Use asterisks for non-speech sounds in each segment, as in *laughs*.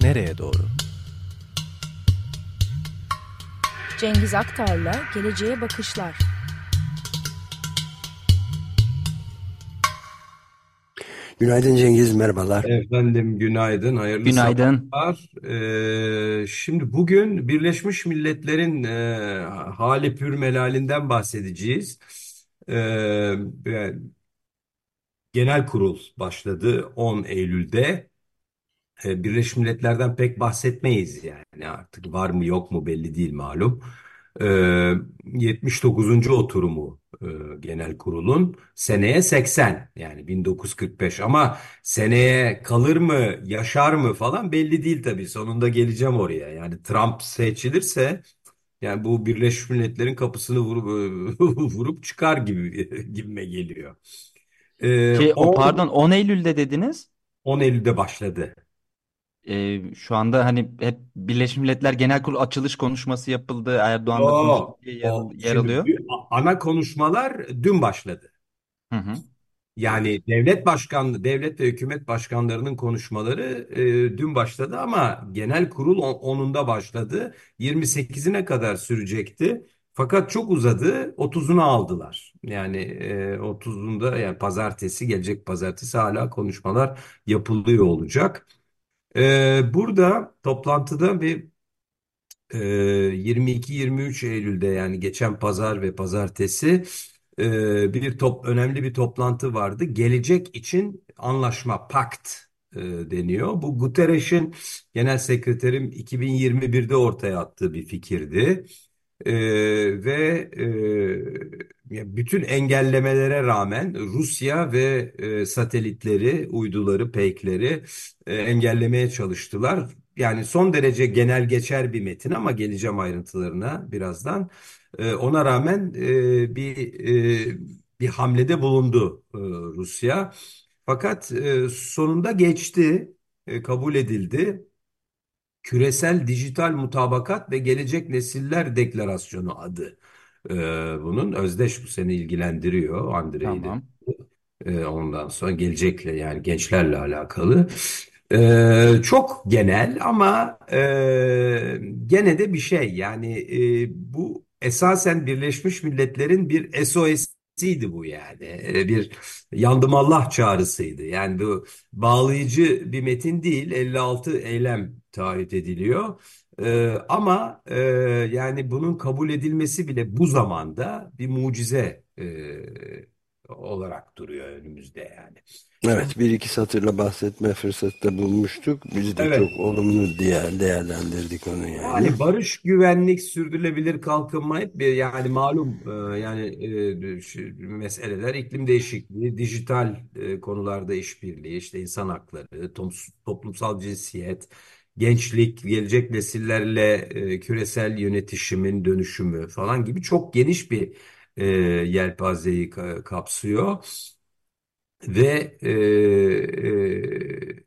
nereye doğru? Cengiz Aktar'la Geleceğe Bakışlar. Günaydın Cengiz, merhabalar. Efendim günaydın, hayırlı Günaydın. sabahlar. Ee, şimdi bugün Birleşmiş Milletler'in e, hali pür melalinden bahsedeceğiz. Ee, genel kurul başladı 10 Eylül'de. Ee, Birleşmiş Milletler'den pek bahsetmeyiz yani artık var mı yok mu belli değil malum. Ee, 79. oturumu e, genel kurulun seneye 80 yani 1945 ama seneye kalır mı yaşar mı falan belli değil tabii sonunda geleceğim oraya yani Trump seçilirse yani bu Birleşmiş Milletler'in kapısını vurup *laughs* vurup çıkar gibi gibime geliyor. Ee, Şey, o 10, pardon 10 Eylül'de dediniz. 10 Eylül'de başladı. Ee, şu anda hani hep Birleşmiş Milletler Genel Kurulu açılış konuşması yapıldı. Erdoğan da konuştu O, diye yer, o yer şimdi alıyor. ana konuşmalar dün başladı. Hı hı. Yani devlet başkan, devlet ve hükümet başkanlarının konuşmaları e, dün başladı ama genel kurul on- 10'unda başladı. 28'ine kadar sürecekti. Fakat çok uzadı. 30'unu aldılar. Yani e, 30'unda yani pazartesi gelecek pazartesi hala konuşmalar yapılıyor olacak. E, burada toplantıda bir ee, 22-23 Eylül'de yani geçen pazar ve pazartesi e, bir top önemli bir toplantı vardı. Gelecek için anlaşma, pakt e, deniyor. Bu Guterres'in genel sekreterim 2021'de ortaya attığı bir fikirdi. Ee, ve e, bütün engellemelere rağmen Rusya ve e, satellitleri, uyduları, peykleri e, engellemeye çalıştılar. Yani son derece genel geçer bir metin ama geleceğim ayrıntılarına birazdan. E, ona rağmen e, bir e, bir hamlede bulundu e, Rusya. Fakat e, sonunda geçti, e, kabul edildi. Küresel Dijital Mutabakat ve Gelecek Nesiller Deklarasyonu adı. Ee, bunun özdeş bu seni ilgilendiriyor Andrei de. Tamam. Ee, ondan sonra gelecekle yani gençlerle alakalı. Ee, çok genel ama e, gene de bir şey yani e, bu esasen Birleşmiş Milletler'in bir SOS'iydi bu yani Ee, bir yandım Allah çağrısıydı yani bu bağlayıcı bir metin değil 56 eylem taahhüt ediliyor. Ee, ama e, yani bunun kabul edilmesi bile bu zamanda bir mucize e, olarak duruyor önümüzde yani. Evet, bir iki satırla bahsetme fırsatı da bulmuştuk. Biz de çok evet olumlu diye değerlendirdik onu yani. Yani barış, güvenlik, sürdürülebilir kalkınma hep bir yani malum e, yani e, meseleler iklim değişikliği, dijital e, konularda işbirliği, işte insan hakları, toplumsal cinsiyet, gençlik, gelecek nesillerle küresel yönetişimin dönüşümü falan gibi çok geniş bir e, yelpazeyi ka- kapsıyor. Ve e, e,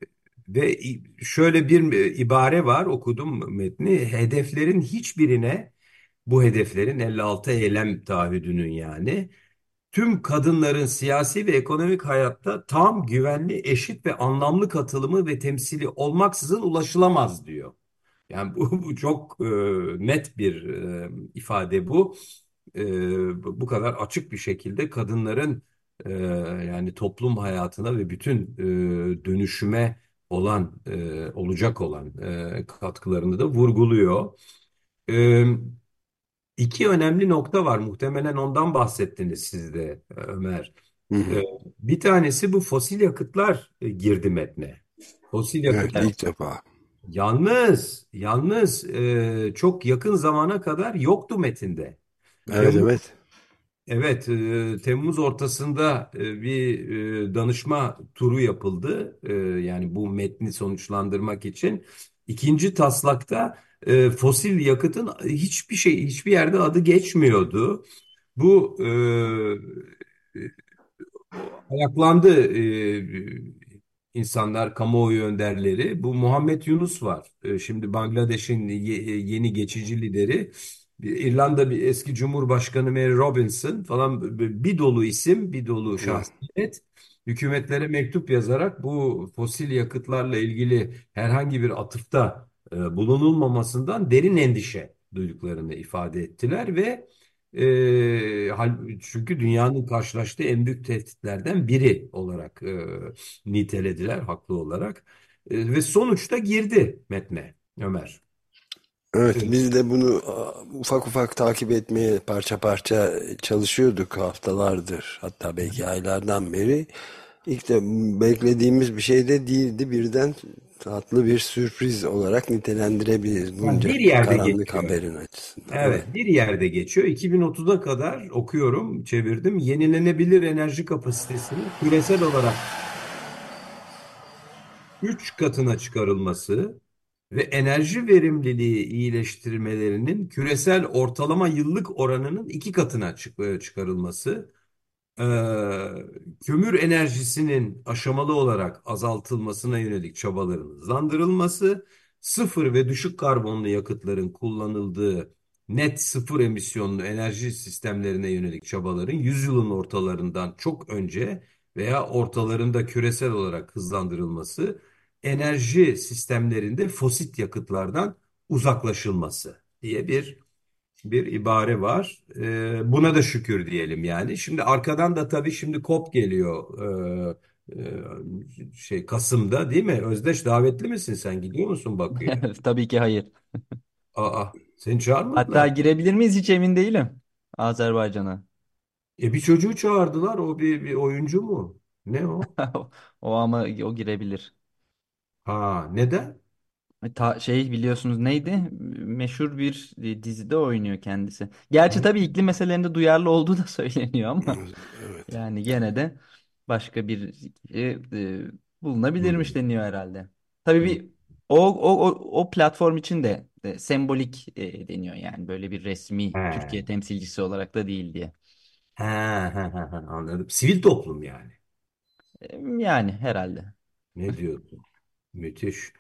ve şöyle bir ibare var okudum metni. Hedeflerin hiçbirine bu hedeflerin 56 eylem taahhüdünün yani tüm kadınların siyasi ve ekonomik hayatta tam, güvenli, eşit ve anlamlı katılımı ve temsili olmaksızın ulaşılamaz diyor. Yani bu, bu çok e, net bir e, ifade bu. E, bu kadar açık bir şekilde kadınların e, yani toplum hayatına ve bütün e, dönüşüme olan e, olacak olan e, katkılarını da vurguluyor. E, iki önemli nokta var. Muhtemelen ondan bahsettiniz siz de Ömer. Hı hı. E, bir tanesi bu fosil yakıtlar e, girdi metne. Fosil Evet, yakıtlar. ilk defa. Yalnız, yalnız e, çok yakın zamana kadar yoktu metinde. Evet, Temmuz, evet. evet, e, Temmuz ortasında e, bir e, danışma turu yapıldı. E, yani bu metni sonuçlandırmak için. İkinci taslakta e, fosil yakıtın hiçbir şey, hiçbir yerde adı geçmiyordu. Bu e, ayaklandı e, insanlar, kamuoyu önderleri. Bu Muhammed Yunus var. E, şimdi Bangladeş'in ye- yeni geçici lideri. İrlanda bir eski Cumhurbaşkanı Mary Robinson falan bir dolu isim, bir dolu şahsiyet. hükümetlere mektup yazarak bu fosil yakıtlarla ilgili herhangi bir atıfta e, bulunulmamasından derin endişe duyduklarını ifade ettiler ve e, çünkü dünyanın karşılaştığı en büyük tehditlerden biri olarak e, nitelediler haklı olarak. E, ve sonuçta girdi metne Ömer. Evet, biz de bunu ufak ufak takip etmeye parça parça çalışıyorduk haftalardır, hatta belki aylardan beri. İlk de beklediğimiz bir şey de değildi. Birden tatlı bir sürpriz olarak nitelendirebiliriz Yani bunca bir yerde karanlık geçiyor. haberin açısından. Evet. Evet, bir yerde geçiyor. 2030'a kadar okuyorum, çevirdim. Yenilenebilir enerji kapasitesinin küresel olarak 3 katına çıkarılması ve enerji verimliliği iyileştirmelerinin küresel ortalama yıllık oranının 2 katına çık- çıkarılması e, kömür enerjisinin aşamalı olarak azaltılmasına yönelik çabaların hızlandırılması, sıfır ve düşük karbonlu yakıtların kullanıldığı net sıfır emisyonlu enerji sistemlerine yönelik çabaların yüzyılın ortalarından çok önce veya ortalarında küresel olarak hızlandırılması, enerji sistemlerinde fosil yakıtlardan uzaklaşılması diye bir bir ibare var. Ee, buna da şükür diyelim yani. Şimdi arkadan da tabii şimdi COP geliyor. Ee, e, şey Kasım'da değil mi? Özdeş davetli misin sen? Gidiyor musun Bakü'ye? *laughs* Tabii ki hayır. Aa, seni Hatta çağırmadılar. girebilir miyiz hiç emin değilim Azerbaycan'a. E bir çocuğu çağırdılar. O bir, bir oyuncu mu? Ne o? *laughs* O ama o girebilir. Ha, neden? E, Ta, şey biliyorsunuz neydi? Meşhur bir e, dizide oynuyor kendisi. Gerçi tabii iklim meselelerinde duyarlı olduğu da *laughs* söyleniyor ama Evet. yani gene de başka bir e, e, bulunabilirmiş Hmm. deniyor herhalde. Tabii Hmm. bir o o o, o platform için de e, sembolik e, deniyor yani böyle bir resmi He. Türkiye temsilcisi olarak da değil diye. He, he, he, he, anladım. Sivil toplum yani. E, Yani herhalde. Ne diyorsun? Müthiş.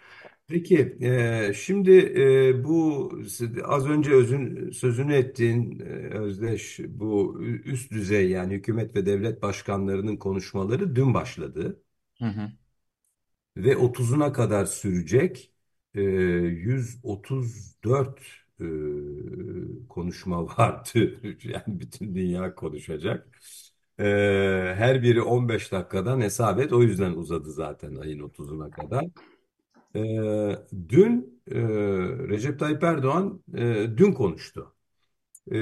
Peki, e, şimdi e, bu az önce özün, sözünü ettiğin e, Özdeş, bu üst düzey yani hükümet ve devlet başkanlarının konuşmaları dün başladı Hı hı. ve 30'una kadar sürecek e, 134 e, konuşma *laughs* vardı. Yani bütün dünya konuşacak. E, her biri 15 dakikadan hesap et. O yüzden uzadı zaten ayın 30'una kadar. Ee, dün e, Recep Tayyip Erdoğan e, dün konuştu. Ee,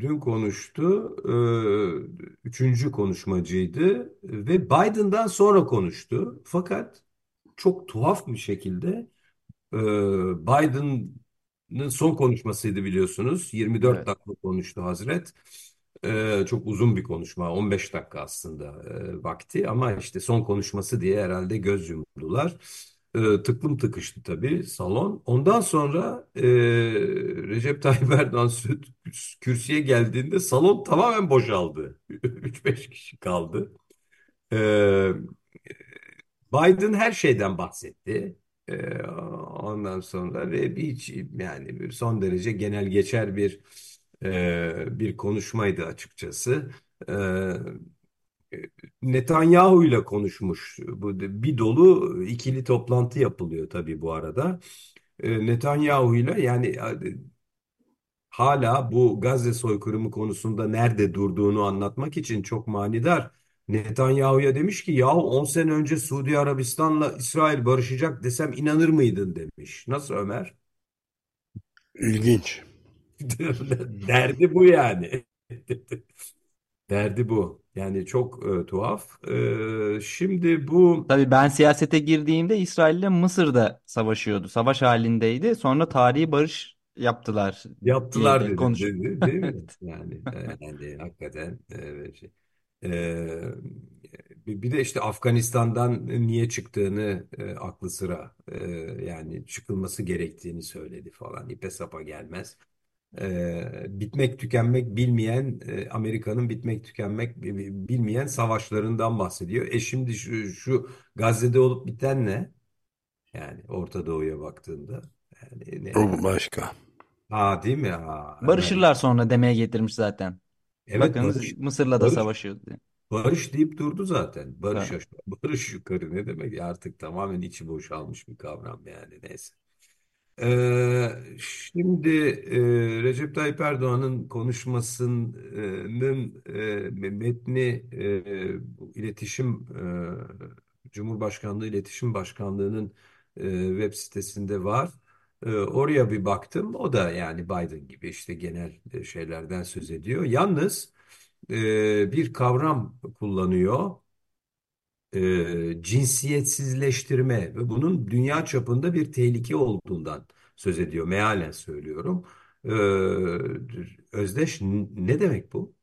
dün konuştu. Ee, üçüncü konuşmacıydı ve Biden'dan sonra konuştu. Fakat çok tuhaf bir şekilde e, Biden'ın son konuşmasıydı biliyorsunuz. 24 Evet. dakika konuştu Hazret. Ee, çok uzun bir konuşma. 15 dakika aslında e, vakti ama işte son konuşması diye herhalde göz yumdular. Ee, tıklım tıkıştı tabii salon. Ondan sonra e, Recep Tayyip Erdoğan sü- kürsüye geldiğinde salon tamamen boşaldı. *laughs* 3-5 kişi kaldı. Ee, Biden her şeyden bahsetti. Ee, ondan sonra ve bir yani son derece genel geçer bir e, bir konuşmaydı açıkçası. Ee, Netanyahu ile konuşmuş. Bu bir dolu ikili toplantı yapılıyor tabii bu arada. Ee, Netanyahu ile yani hala bu Gazze soykırımı konusunda nerede durduğunu anlatmak için çok manidar. Netanyahu'ya demiş ki yahu 10 sene önce Suudi Arabistan'la İsrail barışacak desem inanır mıydın demiş. Nasıl Ömer? İlginç. Derdi bu yani. *laughs* Derdi bu. Yani çok e, tuhaf. E, şimdi bu Tabii ben siyasete girdiğimde İsrail ile Mısır'da savaşıyordu. Savaş halindeydi. Sonra tarihi barış yaptılar diye yaptılar de dedim, konuş. dedi, değil mi? *laughs* Yani, yani hakikaten e, şey. E, bir bir de işte Afganistan'dan niye çıktığını e, aklı sıra e, yani çıkılması gerektiğini söyledi falan. İpe sapa gelmez. E, bitmek tükenmek bilmeyen e, Amerika'nın bitmek tükenmek bi- bilmeyen savaşlarından bahsediyor. E şimdi şu, şu Gazze'de olup biten ne? Yani Orta Doğu'ya baktığında yani ne? O başka. Ha değil mi? Ha. Barışırlar sonra demeye getirmiş zaten. Evet Bakın barış Mısır'la da barış savaşıyordu. diye. Barış deyip durdu zaten. Barış Ha. aşağı, barış yukarı ne demek? Artık tamamen içi boşalmış bir kavram yani neyse. Ee, şimdi e, Recep Tayyip Erdoğan'ın konuşmasının e, metni e, iletişim e, Cumhurbaşkanlığı İletişim Başkanlığı'nın e, web sitesinde var. E, oraya bir baktım. O da yani Biden gibi işte genel şeylerden söz ediyor. Yalnız e, bir kavram kullanıyor e, cinsiyetsizleştirme ve bunun dünya çapında bir tehlike olduğundan söz ediyor. Mealen söylüyorum. E, Özdeş ne demek bu?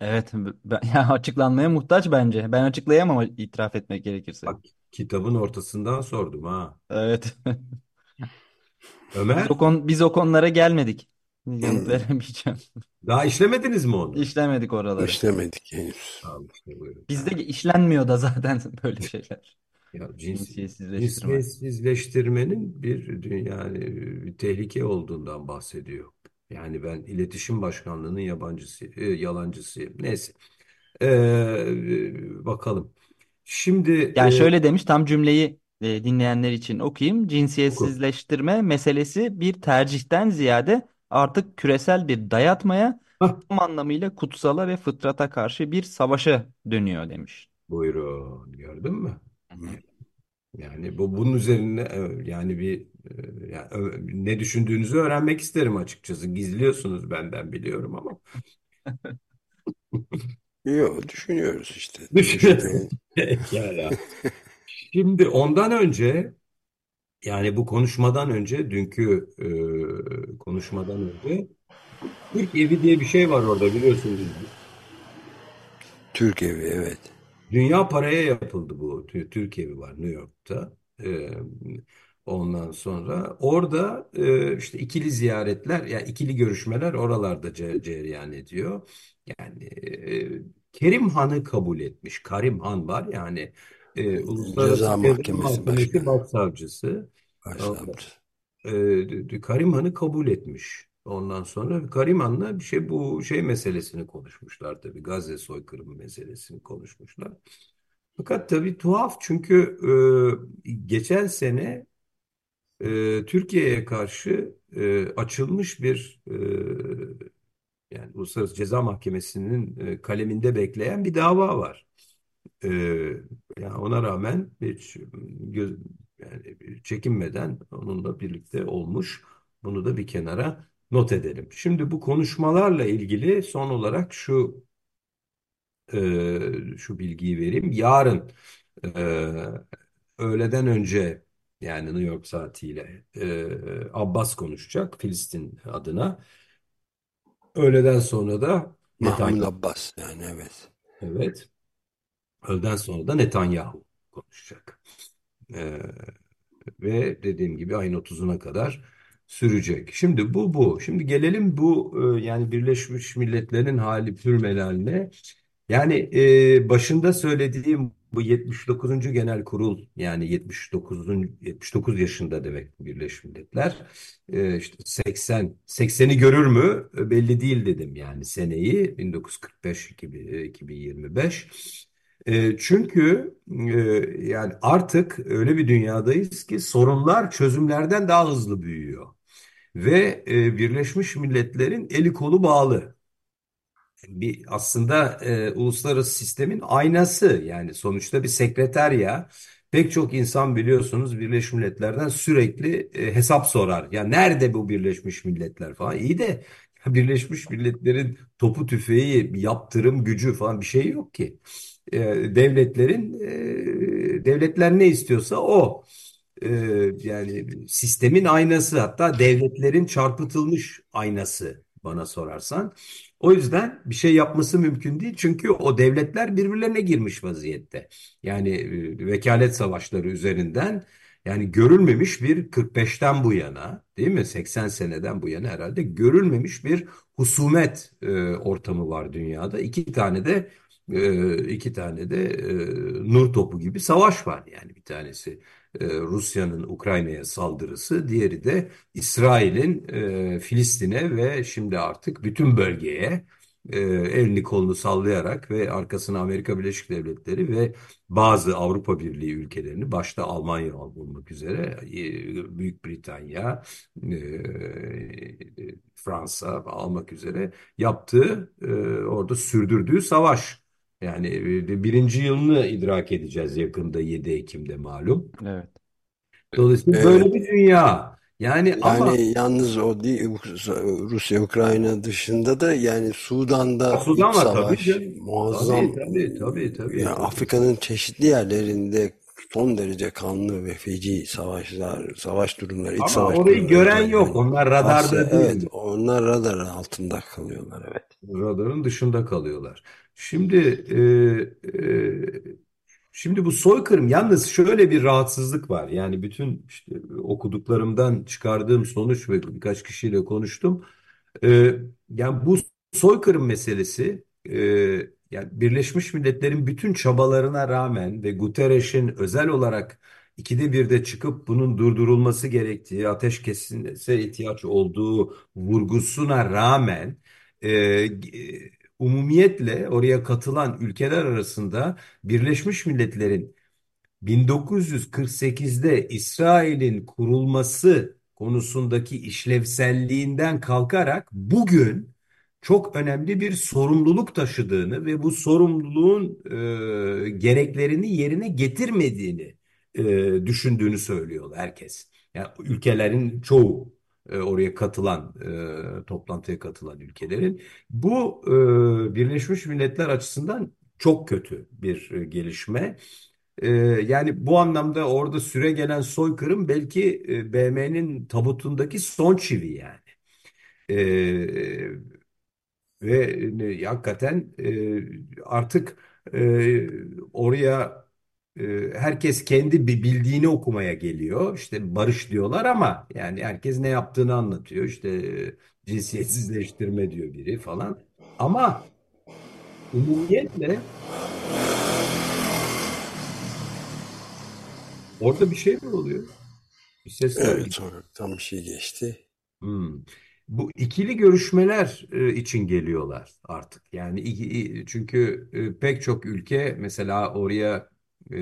Evet, ben, *laughs* ya açıklanmaya muhtaç bence. Ben açıklayamam itiraf etmek gerekirse. Bak kitabın ortasından sordum ha. Evet. *laughs* Biz o Ömer kon biz o konulara gelmedik. Yanıt veremeyeceğim. daha işlemediniz mi onu? İşlemedik oraları. İşlemedik henüz. Tamam işte buyurun. Bizde işlenmiyor da zaten *laughs* böyle şeyler. Ya Cinsiyetsizleştirme. cinsiyetsizleştirmenin bir yani bir tehlike olduğundan bahsediyor. Yani ben iletişim başkanlığının yabancısı, e, yalancısıyım. Neyse. Ee, bakalım. Şimdi Yani e, şöyle demiş tam cümleyi e, dinleyenler için okuyayım. oku. Cinsiyetsizleştirme meselesi bir tercihten ziyade artık küresel bir dayatmaya, Hah, tam anlamıyla kutsala ve fıtrata karşı bir savaşa dönüyor demiş. buyurun gördün mü? *laughs* Yani bu bunun üzerine e, yani bir e, yani ne düşündüğünüzü öğrenmek isterim açıkçası. Gizliyorsunuz benden biliyorum ama *laughs* Yok düşünüyoruz işte. *laughs* Pekala. Şimdi ondan önce yani bu konuşmadan önce dünkü e, konuşmadan önce Türk Evi diye bir şey var orada biliyorsunuz. Türk evi evet. Dünya paraya yapıldı bu. Tü- Türk Evi var New York'ta. E, ondan sonra orada e, işte ikili ziyaretler yani ikili görüşmeler oralarda ce- cereyan ediyor. Yani e, Kerim Han'ı kabul etmiş. Karim Han var yani e, Uluslararası Ceza Mahkemesi Mahkemesi Başkanı. Başsavcısı. Başsavcı. e, Kariman'ı kabul etmiş. Ondan sonra Kariman'la bir şey bu şey meselesini konuşmuşlar tabii. Gazze soykırımı meselesini konuşmuşlar. Fakat tabii tuhaf çünkü e, geçen sene e, Türkiye'ye karşı e, açılmış bir e, yani Uluslararası Ceza Mahkemesi'nin e, kaleminde bekleyen bir dava var. Ee, yani ona rağmen hiç göz, yani çekinmeden onunla birlikte olmuş. Bunu da bir kenara not edelim. Şimdi bu konuşmalarla ilgili son olarak şu e, şu bilgiyi vereyim. Yarın e, öğleden önce yani New York saatiyle e, Abbas konuşacak Filistin adına. Öğleden sonra da Mahmud. Abbas yani evet. Evet. Öğleden sonra da Netanyahu konuşacak. Ee, ve dediğim gibi ayın 30'una kadar sürecek. Şimdi bu bu. Şimdi gelelim bu e, yani Birleşmiş Milletler'in hali pürmelaline. Yani e, başında söylediğim bu 79. Genel Kurul yani 79. 79 yaşında demek Birleşmiş Milletler. E, işte 80 80'i görür mü? E, Belli değil dedim yani seneyi 1945 2000 2025. E, çünkü e, yani artık öyle bir dünyadayız ki sorunlar çözümlerden daha hızlı büyüyor. Ve e, Birleşmiş Milletler'in eli kolu bağlı. Bir aslında e, uluslararası sistemin aynası yani sonuçta bir sekreterya. Pek çok insan biliyorsunuz Birleşmiş Milletler'den sürekli e, hesap sorar. Ya nerede bu Birleşmiş Milletler falan. İyi de *laughs* Birleşmiş Milletler'in topu tüfeği, yaptırım gücü falan bir şey yok ki e, devletlerin e, devletler ne istiyorsa o. E, yani sistemin aynası hatta devletlerin çarpıtılmış aynası bana sorarsan. O yüzden bir şey yapması mümkün değil çünkü o devletler birbirlerine girmiş vaziyette. Yani vekalet savaşları üzerinden yani görülmemiş bir 45'ten bu yana değil mi 80 seneden bu yana herhalde görülmemiş bir husumet ortamı var dünyada. İki tane de e, iki tane de e, nur topu gibi savaş var yani bir tanesi e, Rusya'nın Ukrayna'ya saldırısı, diğeri de İsrail'in e, Filistin'e ve şimdi artık bütün bölgeye elini kolunu sallayarak ve arkasına Amerika Birleşik Devletleri ve bazı Avrupa Birliği ülkelerini başta Almanya olmak üzere Büyük Britanya, Fransa almak üzere yaptığı orada sürdürdüğü savaş. Yani e, birinci yılını idrak edeceğiz yakında 7 Ekim'de malum. Evet. Dolayısıyla Evet. böyle bir dünya. Yani ama Yani yalnız o değil Rusya Ukrayna dışında da yani Sudan'da Sudan var tabii savaş canım. muazzam. Tabii tabii tabii tabii. Yani tabii. Afrika'nın çeşitli yerlerinde son derece kanlı ve feci savaşlar, savaş durumları, iç Ama savaş orayı durumları gören yani. yok. Onlar radarda Asya, değil. evet, onlar radar altında kalıyorlar evet. Radarın dışında kalıyorlar. Şimdi e, e, şimdi bu soykırım yalnız şöyle bir rahatsızlık var. Yani bütün işte okuduklarımdan çıkardığım sonuç ve birkaç kişiyle konuştum. E, yani bu soykırım meselesi e, yani Birleşmiş Milletler'in bütün çabalarına rağmen ve Guterres'in özel olarak ikide birde çıkıp bunun durdurulması gerektiği, ateşkese ihtiyaç olduğu vurgusuna rağmen e, umumiyetle oraya katılan ülkeler arasında Birleşmiş Milletler'in 1948'de İsrail'in kurulması konusundaki işlevselliğinden kalkarak bugün çok önemli bir sorumluluk taşıdığını ve bu sorumluluğun e, gereklerini yerine getirmediğini e, düşündüğünü söylüyor herkes. Yani ülkelerin çoğu e, oraya katılan, e, toplantıya katılan ülkelerin. Bu e, Birleşmiş Milletler açısından çok kötü bir e, gelişme. Ee, yani bu anlamda orada süre gelen soykırım belki e, BM'nin tabutundaki son çivi yani. Ee, ve e, hakikaten e, artık e, oraya e, herkes kendi bi- bildiğini okumaya geliyor. İşte barış diyorlar ama yani herkes ne yaptığını anlatıyor. İşte e, cinsiyetsizleştirme diyor biri falan. Ama umumiyetle orada bir şey mi oluyor? Bir sesler Evet sonra tam bir şey geçti. Hmm. Bu ikili görüşmeler e, için geliyorlar artık. Yani çünkü e, pek çok ülke mesela oraya e,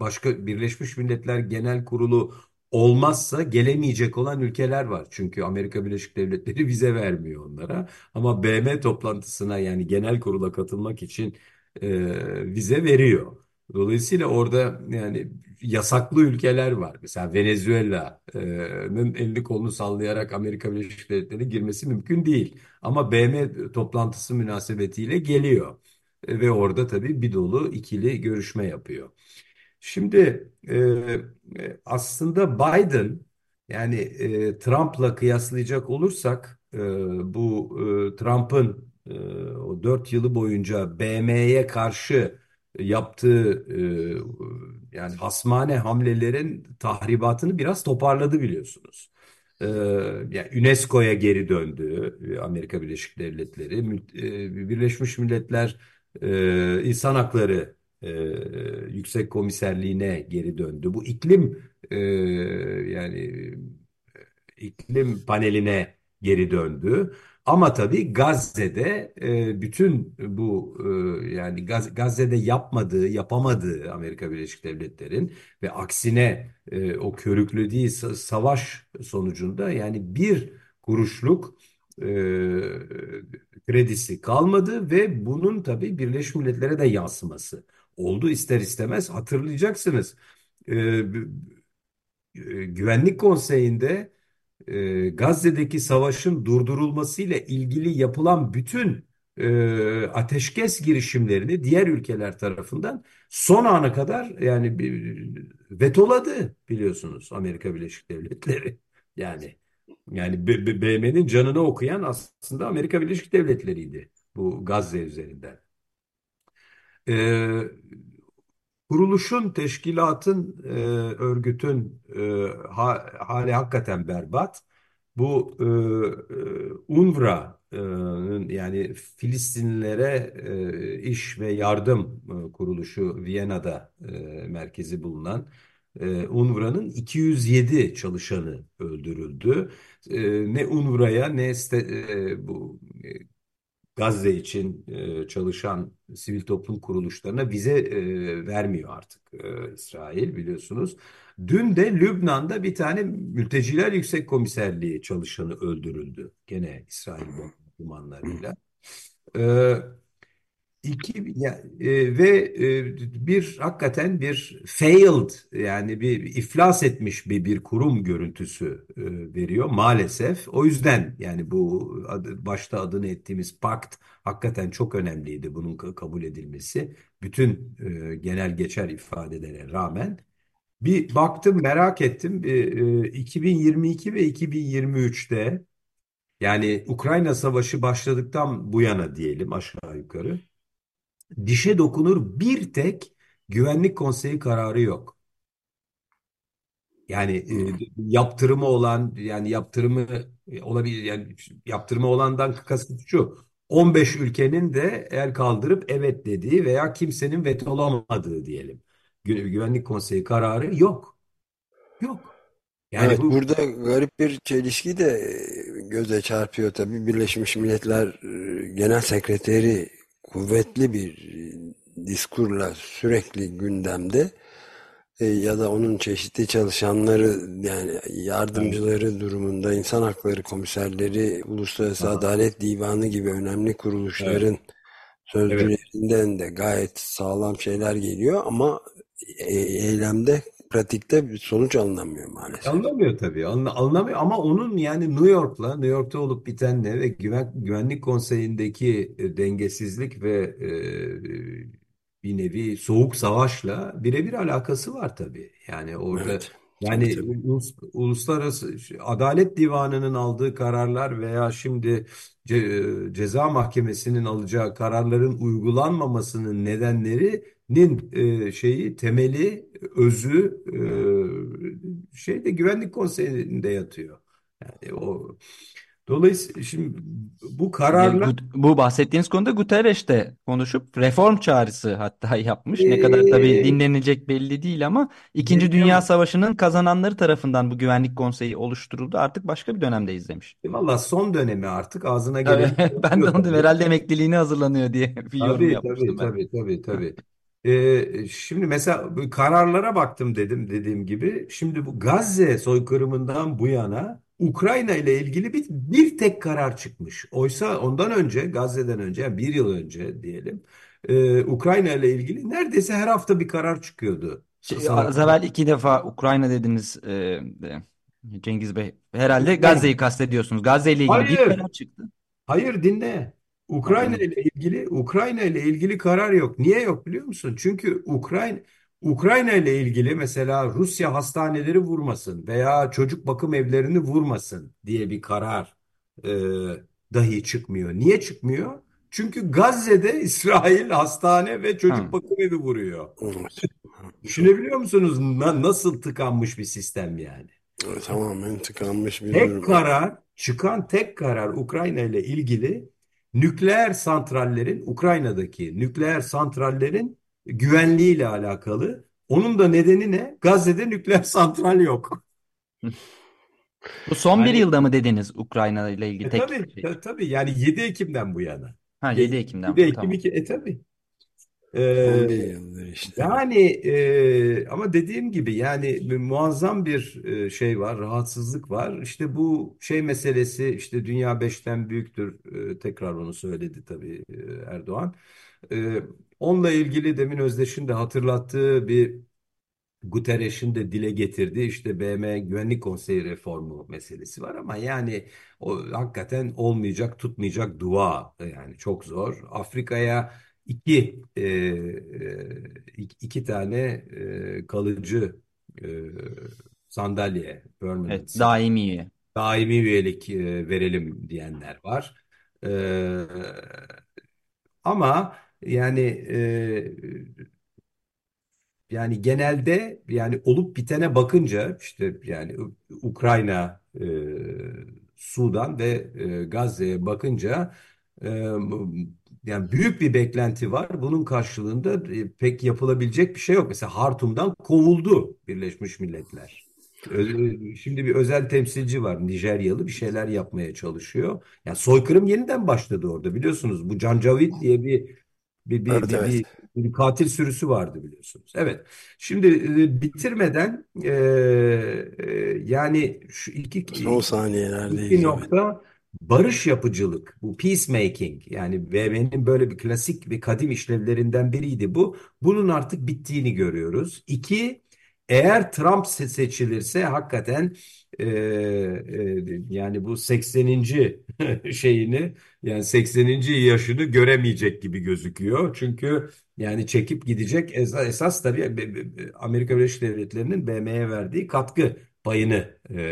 başka Birleşmiş Milletler Genel Kurulu olmazsa gelemeyecek olan ülkeler var. Çünkü Amerika Birleşik Devletleri *laughs* vize vermiyor onlara. Ama BM toplantısına yani genel kurula katılmak için vize veriyor. Dolayısıyla orada yani yasaklı ülkeler var. Mesela Venezuela'nın elini kolunu sallayarak Amerika Birleşik Devletleri girmesi mümkün değil. Ama BM toplantısı münasebetiyle geliyor. Ve orada tabii bir dolu ikili görüşme yapıyor. Şimdi e, aslında Biden yani e, Trump'la kıyaslayacak olursak e, bu Trump'ın o dört yılı boyunca BM'ye karşı yaptığı e, yani hasmane hamlelerin tahribatını biraz toparladı biliyorsunuz. E, yani UNESCO'ya geri döndü e, Amerika Birleşik Devletleri, e, Birleşmiş Milletler e, İnsan Hakları e, Yüksek Komiserliğine geri döndü. Bu iklim e, yani iklim paneline geri döndü. Ama tabii Gazze'de e, bütün bu e, yani Gaz- Gazze'de yapmadığı, yapamadığı Amerika Birleşik Devletleri'nin ve aksine e, o körüklediği sa- savaş sonucunda yani bir kuruşluk e, kredisi kalmadı ve bunun tabii Birleşmiş Milletler'e de yansıması oldu ister istemez. Hatırlayacaksınız. E, e, Güvenlik Konseyi'nde e, Gazze'deki savaşın durdurulmasıyla ilgili yapılan bütün e, ateşkes girişimlerini diğer ülkeler tarafından son ana kadar yani vetoladı biliyorsunuz Amerika Birleşik Devletleri. *laughs* Yani yani BM'nin canını okuyan aslında Amerika Birleşik Devletleri'ydi bu Gazze üzerinden. E, Kuruluşun, teşkilatın, e, örgütün e, ha- hali hakikaten berbat. Bu e, e, yani Filistinlilere e, iş ve yardım e, kuruluşu Viyana'da e, merkezi bulunan e, UNRWA'nın 207 çalışanı öldürüldü. E, ne UNRWA'ya ne e, bu Gazze için e, çalışan sivil toplum kuruluşlarına vize e, vermiyor artık e, İsrail biliyorsunuz. Dün de Lübnan'da bir tane mülteciler yüksek komiserliği çalışanı öldürüldü. Gene İsrail bombardımanlarıyla. E, İki ya, e, ve e, bir hakikaten bir failed yani bir iflas etmiş bir bir kurum görüntüsü e, veriyor maalesef. O yüzden yani bu adı, başta adını ettiğimiz pakt hakikaten çok önemliydi bunun kabul edilmesi. Bütün e, genel geçer ifadelere rağmen bir baktım merak ettim e, e, 2022 ve 2023'te yani Ukrayna Savaşı başladıktan bu yana diyelim aşağı yukarı dişe dokunur bir tek Güvenlik Konseyi kararı yok. Yani e, yaptırımı olan yani yaptırımı e, olabilir yani yaptırımı olandan kasıt şu 15 ülkenin de el kaldırıp evet dediği veya kimsenin vetolamadığı diyelim. Gü- Güvenlik Konseyi kararı yok. Yok. Yani Evet, bu burada garip bir çelişki de e, göze çarpıyor tabii. Birleşmiş Milletler e, Genel Sekreteri kuvvetli bir e, diskurla sürekli gündemde E, ya da onun çeşitli çalışanları yani evet. yardımcıları durumunda insan hakları komiserleri, Uluslararası Aha. Adalet Divanı gibi önemli Evet. kuruluşların Evet. sözcülerinden de gayet sağlam şeyler geliyor ama e- eylemde, pratikte bir sonuç alınamıyor maalesef. Anlamıyor tabii. Anla- Anlamıyor ama onun yani New York'la, New York'ta olup bitenle ve güven, Güvenlik Konseyi'ndeki e, dengesizlik ve e, bir nevi soğuk savaşla birebir alakası var tabii. Yani orada Evet, tabii yani tabii. ulus, Uluslararası Adalet Divanı'nın aldığı kararlar veya şimdi ce- ceza mahkemesinin alacağı kararların uygulanmamasının nedenlerinin e, şeyi temeli özü e, şeyde Güvenlik Konseyi'nde yatıyor. Yani o dolayısıyla şimdi bu E, kararlar Gut- Bu bahsettiğiniz konuda Guterres de konuşup reform çağrısı hatta *laughs* yapmış. Ne kadar tabii e, dinlenecek belli değil ama İkinci Dünya bilmiyorum. Savaşı'nın kazananları tarafından bu güvenlik konseyi oluşturuldu. Artık başka bir dönemdeyiz demiş. Valla son dönemi artık ağzına Tabii, geleni *laughs* ben de onu tabii. Herhalde emekliliğine hazırlanıyor diye bir yorum Tabii tabii yapmıştım ben. tabii tabii tabii. Ee, şimdi mesela bu kararlara baktım dedim dediğim gibi. Şimdi bu Gazze soykırımından bu yana Ukrayna ile ilgili bir, bir tek karar çıkmış. Oysa ondan önce Gazze'den önce yani bir yıl önce diyelim e, Ukrayna ile ilgili neredeyse her hafta bir karar çıkıyordu. Şey, az evvel iki defa Ukrayna dediniz e, e, Cengiz Bey. Herhalde. Gazze'yi kastediyorsunuz. Gazze ile ilgili bir Hayır. karar çıktı. Hayır dinle. Ukrayna ile ilgili Ukrayna ile ilgili karar yok. Niye yok biliyor musun? Çünkü Ukrayna Ukrayna ile ilgili mesela Rusya hastaneleri vurmasın veya çocuk bakım evlerini vurmasın diye bir karar e, dahi çıkmıyor. Niye çıkmıyor? Çünkü Gazze'de *laughs* İsrail hastane ve çocuk Ha. bakım evi vuruyor. Düşünebiliyor musunuz Na- nasıl tıkanmış bir sistem yani? Tamamen tıkanmış bir Tek durum. karar, çıkan tek karar Ukrayna ile ilgili nükleer santrallerin, Ukrayna'daki nükleer santrallerin güvenliğiyle alakalı. Onun da nedeni ne? Gazze'de nükleer santral yok. Bu son bir Yani yılda mı dediniz Ukrayna ile ilgili e tek tabii, şey? ta- tabii yani 7 Ekim'den bu yana. Ha Ye- 7 Ekim'den 7 bu Ekim tamam. 2 e tabii. 11 Ee, yıldır işte. Yani e, ama dediğim gibi yani muazzam bir e, şey var, rahatsızlık var. İşte bu şey meselesi işte dünya beşten büyüktür. E, tekrar onu söyledi tabii e, Erdoğan. E, onunla ilgili demin Özdeş'in de hatırlattığı bir Guterres'in de dile getirdiği işte BM Güvenlik Konseyi reformu meselesi var ama yani o hakikaten olmayacak, tutmayacak dua yani çok zor. Afrika'ya iki e, e, iki tane e, kalıcı e, sandalye, permanent Evet, daimi daimi üyelik e, verelim diyenler var. E, ama yani e, yani genelde yani olup bitene bakınca işte yani Ukrayna, e, Sudan ve e, Gazze'ye bakınca e, yani büyük bir beklenti var. Bunun karşılığında e, pek yapılabilecek bir şey yok. Mesela Hartum'dan kovuldu Birleşmiş Milletler. Ö- Şimdi bir özel temsilci var Nijeryalı bir şeyler yapmaya çalışıyor. Yani soykırım yeniden başladı orada biliyorsunuz. Bu Janjaweed diye bir bir, bir, Evet bir, evet. bir, bir katil sürüsü vardı biliyorsunuz. Evet. Şimdi e, bitirmeden e, e, yani şu iki Son saniyelerdeyiz. iki Evet. nokta barış yapıcılık, bu peacemaking yani BM'nin böyle bir klasik ve kadim işlevlerinden biriydi bu. Bunun artık bittiğini görüyoruz. İki, eğer Trump se- seçilirse hakikaten e, e, yani bu 80. *laughs* şeyini yani 80. yaşını göremeyecek gibi gözüküyor. Çünkü yani çekip gidecek esas, esas tabii Amerika Birleşik Devletleri'nin BM'ye verdiği katkı payını e,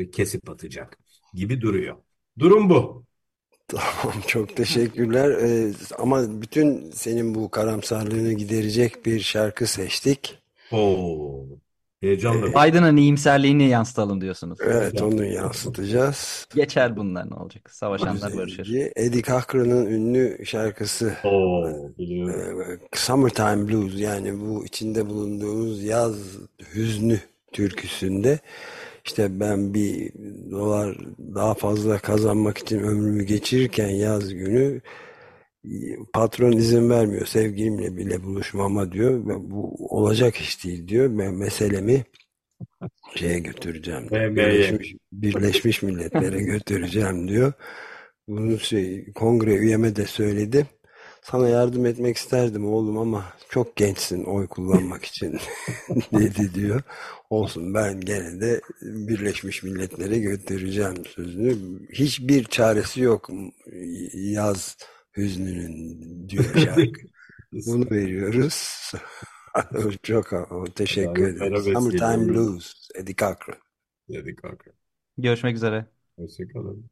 e, kesip atacak gibi duruyor. Durum bu. *laughs* Tamam çok teşekkürler. Ee, ama bütün senin bu karamsarlığını giderecek bir şarkı seçtik. Oo, heyecanlı. Biden'ın iyimserliğini yansıtalım diyorsunuz. Evet onu yansıtacağız. Geçer bunlar ne olacak? Savaşanlar barışır. Eddie Cochran'ın ünlü şarkısı Oo, biliyorum. e, Summertime Blues yani bu içinde bulunduğumuz yaz hüznü türküsünde işte ben bir dolar daha fazla kazanmak için ömrümü geçirirken yaz günü patron izin vermiyor sevgilimle bile buluşmama diyor ve bu olacak iş değil diyor ben meselemi şeye götüreceğim diyor. Birleşmiş, Birleşmiş Milletler'e *laughs* götüreceğim diyor. Bunu şey, kongre üyeme de söyledi. Sana yardım etmek isterdim oğlum ama çok gençsin oy kullanmak için *laughs* dedi diyor. Olsun ben gene de Birleşmiş Milletler'e götüreceğim sözünü. Hiçbir çaresi yok yaz hüznünün diyor şarkı. *laughs* Bunu veriyoruz. *laughs* *laughs* Çok teşekkür ederiz. Summertime. Blues, Eddie Cochran. Dedik hakikaten. Görüşmek üzere. Hoşçakalın.